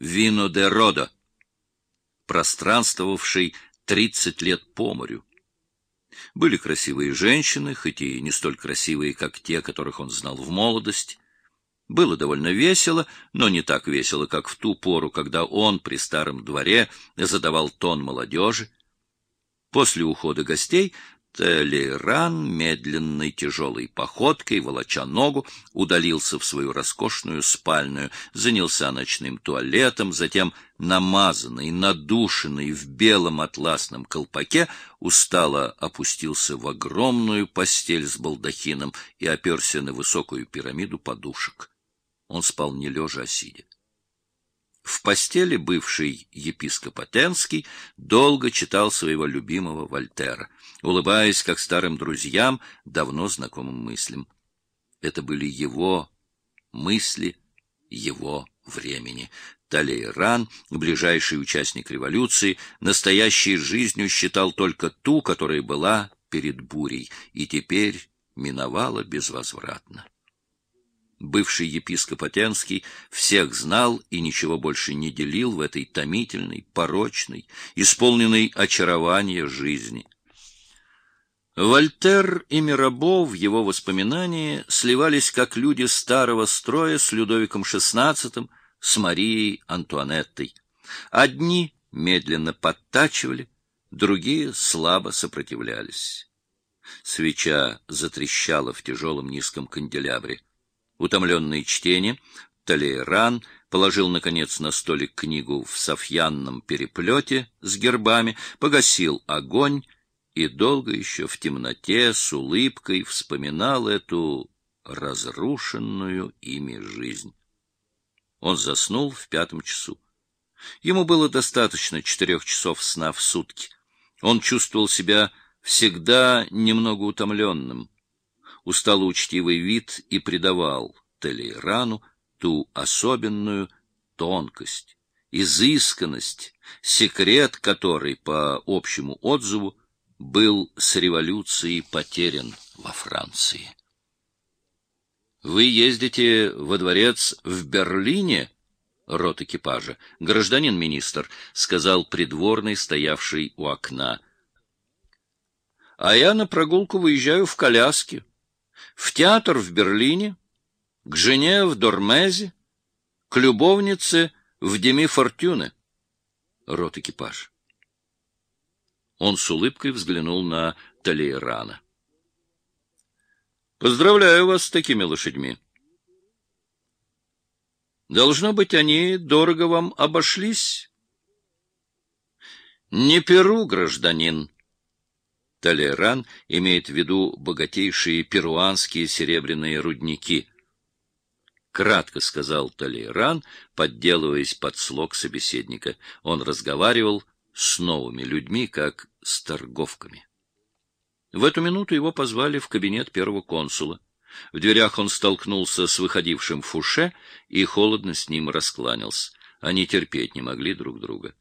Вино де Родо, пространствовавший 30 лет по морю. Были красивые женщины, хоть и не столь красивые, как те, которых он знал в молодости. Было довольно весело, но не так весело, как в ту пору, когда он при старом дворе задавал тон молодежи. После ухода гостей Толеран медленной тяжелой походкой, волоча ногу, удалился в свою роскошную спальную, занялся ночным туалетом, затем, намазанный, надушенный в белом атласном колпаке, устало опустился в огромную постель с балдахином и оперся на высокую пирамиду подушек. Он спал не лежа, а сидя. В постели бывший епископ Атенский долго читал своего любимого Вольтера, улыбаясь, как старым друзьям, давно знакомым мыслям. Это были его мысли, его времени. Талейран, ближайший участник революции, настоящей жизнью считал только ту, которая была перед бурей, и теперь миновала безвозвратно. Бывший епископ Атенский всех знал и ничего больше не делил в этой томительной, порочной, исполненной очарования жизни. Вольтер и Мирабо в его воспоминании сливались как люди старого строя с Людовиком XVI, с Марией Антуанеттой. Одни медленно подтачивали, другие слабо сопротивлялись. Свеча затрещала в тяжелом низком канделябре. Утомленный чтением, Толейран положил, наконец, на столик книгу в софьянном переплете с гербами, погасил огонь и долго еще в темноте с улыбкой вспоминал эту разрушенную ими жизнь. Он заснул в пятом часу. Ему было достаточно четырех часов сна в сутки. Он чувствовал себя всегда немного утомленным устало-учтивый вид и придавал Толейрану ту особенную тонкость, изысканность, секрет которой, по общему отзыву, был с революцией потерян во Франции. Вы ездите во дворец в Берлине, рот экипажа, гражданин министр, сказал придворный, стоявший у окна. А я на прогулку выезжаю в коляске в театр в Берлине, к жене в Дормезе, к любовнице в Деми Фортюне. Рот экипаж. Он с улыбкой взглянул на Талейрана. Поздравляю вас с такими лошадьми. Должно быть, они дорого вам обошлись. Не перу, гражданин, Толеран имеет в виду богатейшие перуанские серебряные рудники. Кратко сказал Толеран, подделываясь под слог собеседника. Он разговаривал с новыми людьми, как с торговками. В эту минуту его позвали в кабинет первого консула. В дверях он столкнулся с выходившим Фуше и холодно с ним раскланялся. Они терпеть не могли друг друга.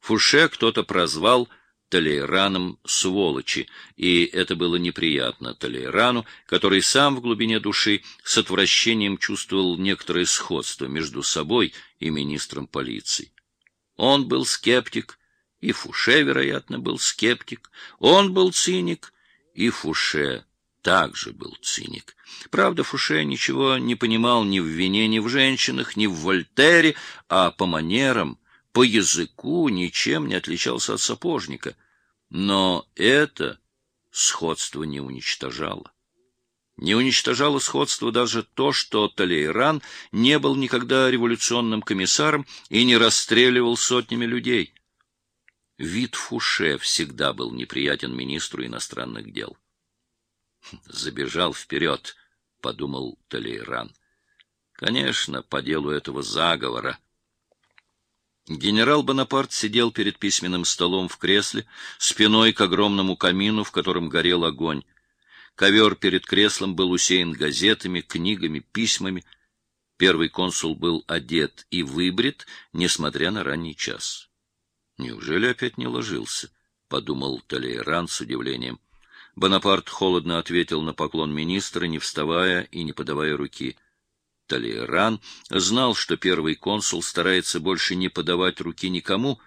Фуше кто-то прозвал Толейраном сволочи, и это было неприятно Толейрану, который сам в глубине души с отвращением чувствовал некоторое сходство между собой и министром полиции. Он был скептик, и Фуше, вероятно, был скептик. Он был циник, и Фуше также был циник. Правда, Фуше ничего не понимал ни в вине, ни в женщинах, ни в Вольтере, а по манерам по языку ничем не отличался от сапожника. Но это сходство не уничтожало. Не уничтожало сходство даже то, что Талейран не был никогда революционным комиссаром и не расстреливал сотнями людей. Вид Фуше всегда был неприятен министру иностранных дел. «Забежал вперед», — подумал Талейран. «Конечно, по делу этого заговора». Генерал Бонапарт сидел перед письменным столом в кресле, спиной к огромному камину, в котором горел огонь. Ковер перед креслом был усеян газетами, книгами, письмами. Первый консул был одет и выбрит, несмотря на ранний час. «Неужели опять не ложился?» — подумал Толейран с удивлением. Бонапарт холодно ответил на поклон министра, не вставая и не подавая руки. Толейран знал, что первый консул старается больше не подавать руки никому,